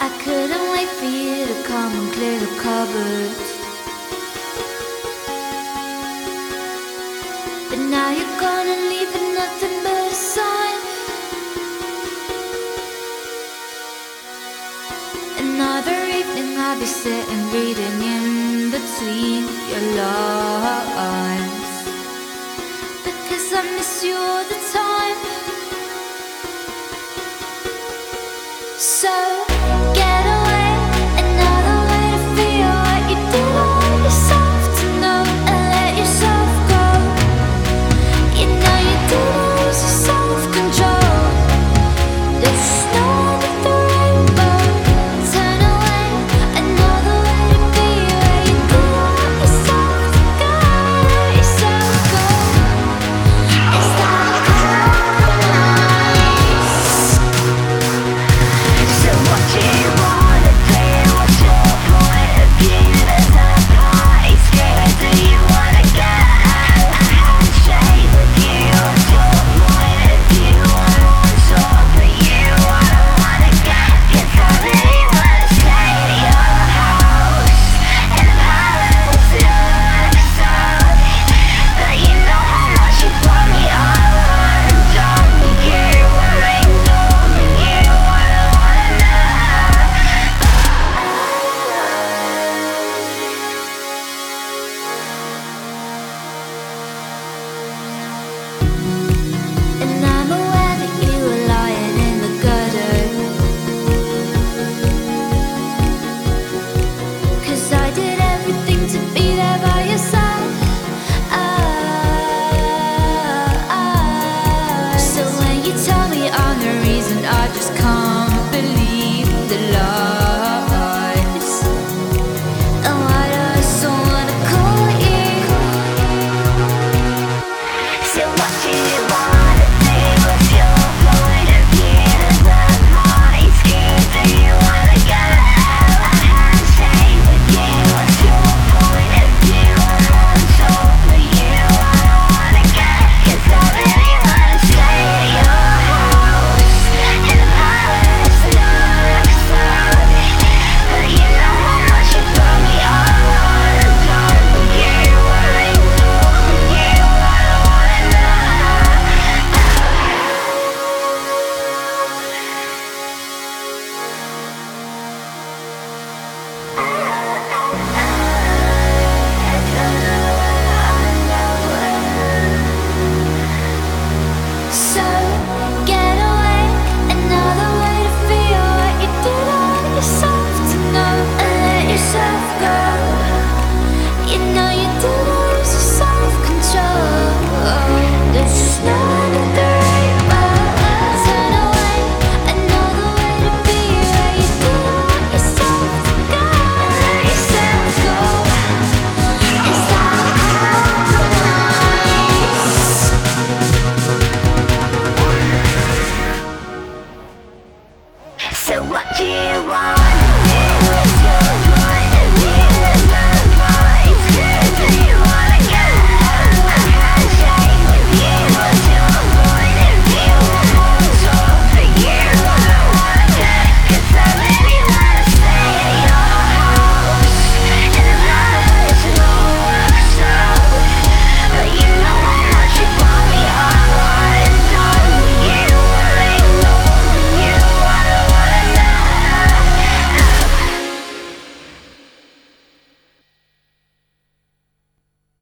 I couldn't wait for you to come and clear the cupboard, But now you're gonna leave with nothing but a sign. Another evening I'll be sitting reading in between your lines. Because I miss you the time. what you want.